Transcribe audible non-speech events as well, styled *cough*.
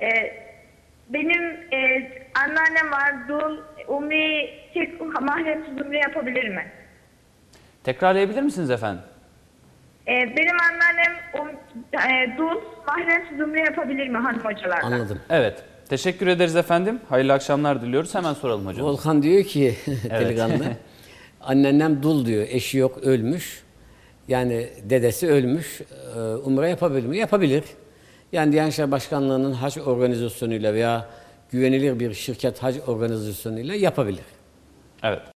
E, benim e, anneannem var. Dul, umri, tek mahremsiz umre yapabilir mi? Tekrarlayabilir misiniz efendim? E, benim anneannem um, e, dul, mahremsiz umre yapabilir mi hanım hocalarla? Anladım. Evet. Teşekkür ederiz efendim. Hayırlı akşamlar diliyoruz. Hemen soralım hocam. Volkan diyor ki *laughs* delikanlı. *laughs* Anneannem dul diyor. Eşi yok ölmüş. Yani dedesi ölmüş. Ee, Umre yapabilir mi? Yapabilir. Yani Diyanet İşleri Başkanlığı'nın hac organizasyonuyla veya güvenilir bir şirket hac organizasyonuyla yapabilir. Evet.